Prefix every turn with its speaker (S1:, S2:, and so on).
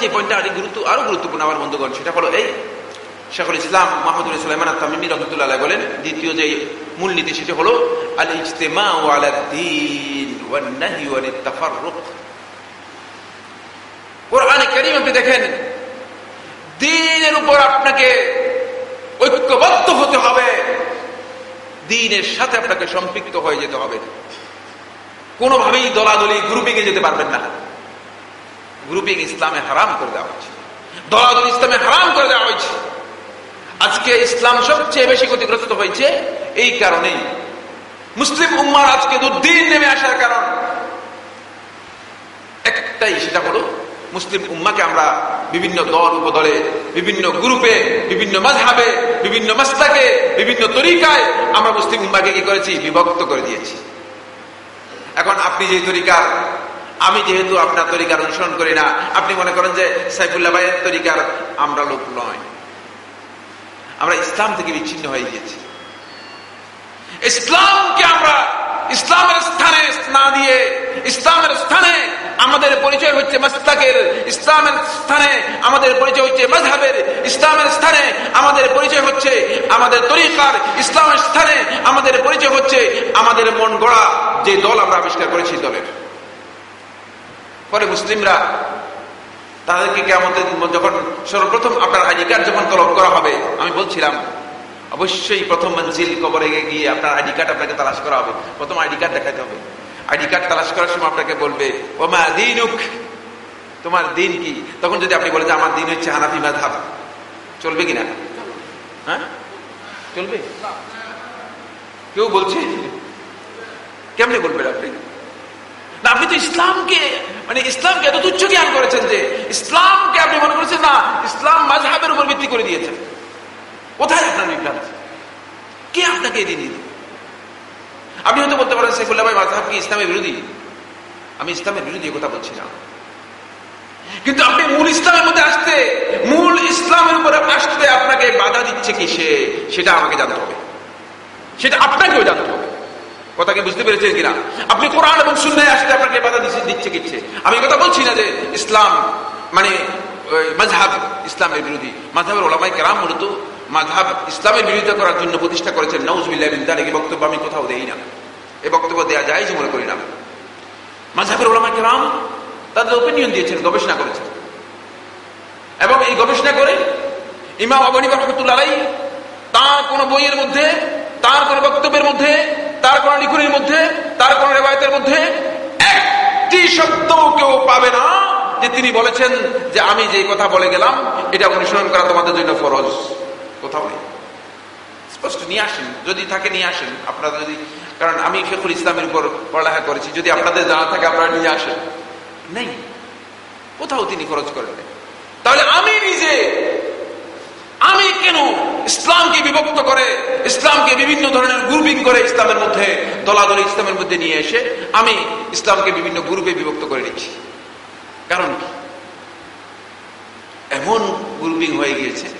S1: যে পয়েন্টটা আরও গুরুত্ব, আরও গুরুত্বপূর্ণ আমার বন্ধুগণ, সেটা হলো এই। শেখুল ইসলাম মাহমুদুল সুলাইমান তামিমি রহমতুল্লাহ বলেন, দ্বিতীয় যে মূলনীতি সেটা হলো আল ইজতেমা দেখেন দিনের উপর আপনাকে ঐক্যবদ্ধ হতে হবে। দিনের সাথে আপনাকে সম্পৃক্ত হয়ে যেতে হবে। কোনোভাবেই দলাদলি, গ্রুপিং এ যেতে পারবেন না। গ্রুপিং ইসলামে হারাম করে দেওয়া হয়েছে। দলাদল ইসলামে হারাম করে দেওয়া হয়েছে। আজকে ইসলাম সবচেয়ে বেশি ক্ষতিগ্রস্ত হয়েছে এই কারণেই। মুসলিম উম্মার আজকে দুর্দিন নেমে আসার কারণ। একটাই, সেটা হলো মুসলিম উম্মাকে আমরা বিভিন্ন দল, উপদলে, বিভিন্ন গ্রুপে, বিভিন্ন মাঝহাবে বিভিন্ন মাস্তাকে বিভিন্ন তরিকায় আমরা মুসলিম উম্মাকে কি করেছি? বিভক্ত করে দিয়েছি। এখন আপনি যে তরিকার আমি যেহেতু আপনার তরিকার অনুসরণ করি না, আপনি মনে করেন যে সাইফুল্লাহ ভাইয়ের তরিকার আমরা লোক নয়। আমরা ইসলাম থেকে বিচ্ছিন্ন হয়ে গিয়েছি। ইসলামকে আমরা ইসলামের স্থানে না দিয়ে, ইসলামের স্থানে আমাদের পরিচয় হচ্ছে মাস্তাকের ইসলামের স্থানে আমাদের পরিচয় হচ্ছে মজহাবের ইসলামের স্থানে আমাদের পরিচয় হচ্ছে আমাদের তরিকার, ইসলামের স্থানে আমাদের পরিচয় হচ্ছে আমাদের মন গড়া যে দল আমরা আবিষ্কার করেছি দলের। পরে মুসলিমরা তাদেরকে কেমন যখন সর্বপ্রথম আপনার আইডি কার্ড যখন তলব করা হবে, আমি বলছিলাম, অবশ্যই প্রথম মঞ্জিল কবরে গিয়ে আপনার আইডি কার্ড আপনাকে তালাশ করা হবে। প্রথম আইডি কার্ড দেখাতে হবে। আইডি কার্ড তালাশ করার সময় আপনাকে বলবে ও মা দিনুক? তোমার দিন কি? তখন যদি আপনি বলেন আমার দিন হচ্ছে হানাফি মাধাব চলবে কিনা? হ্যাঁ? চলবে? কেউ বলছে? কেমনে বলবেন আপনি? আপনি তো ইসলামকে মানে ইসলামকে এত তুচ্ছ জ্ঞান করেছেন যে, ইসলামকে আপনি মনে করেছেন না, ইসলাম মাঝহাবের উপর ভিত্তি করে দিয়েছেন। কোথায় আপনার বিভ্রান্ত? কে আপনাকে এদিন আপনি হয়তো বলতে পারেন সেফুল্লাহ ভাই মাঝহাব কি ইসলামের বিরোধী? আমি ইসলামের বিরোধী কথা বলছি না। কিন্তু আপনি মূল ইসলামের মধ্যে আসতে, মূল ইসলামের উপরে আসতে আপনাকে বাধা দিচ্ছে কি সে সেটা আমাকে জানতে হবে। সেটা আপনাকেও জানতে হবে। কথা কি বুঝতে পেরেছেন কিনা? আপনি কোরআন এবং শূন্যায় আসতে আপনাকে বাধা দিচ্ছে দিচ্ছে কিচ্ছে। আমি কথা বলছি না যে ইসলাম মানে মাঝহাব ইসলামের বিরোধী। মাঝহাবের ওলামাই কেরাম মূলত মাঝহাব ইসলামের বিরোধিতা করার জন্য প্রতিষ্ঠা করেছেন। নৌজবিল্লাহ এই বক্তব্য আমি কোথাও দেই না। এ বক্তব্য দেওয়া যায় যে মনে করি না। মাঝহাবের ওলামাই কেরাম তাদের ওপিনিয়ন দিয়েছেন, গবেষণা করেছেন। এবং এই গবেষণা করে ইমাম আবনিবা রহমতুল্লাহ তার কোন বইয়ের মধ্যে, তার কোন বক্তব্যের মধ্যে লিখনের মধ্যে, তার কোন রেবায়তের মধ্যে একটি শব্দ কেউ পাবে না যে তিনি বলেছেন যে আমি যে কথা বলে গেলাম, এটা অনুসরণ করা তোমাদের জন্য ফরজ। কোথাও নেই। স্পষ্ট, নিয়ে আসেন। যদি থাকে, নিয়ে আসেন। আপনারা যদি, কারণ আমি শেখুল ইসলামের উপর পড়ালেখা করেছি, যদি আপনাদের জানা থাকে, আপনারা নিয়ে আসেন। নেই। কোথাও তিনি খরচ করেন তাহলে আমি নিজে কেন ইসলামকে বিভক্ত করে, ইসলামকে বিভিন্ন ধরনের গ্রুপিং করে ইসলামের মধ্যে দলাদলি ইসলামের মধ্যে নিয়ে এসে আমি ইসলামকে বিভিন্ন গ্রুপে বিভক্ত করে নিচ্ছি। কারণ কি? এমন গ্রুপিং হয়ে গিয়েছে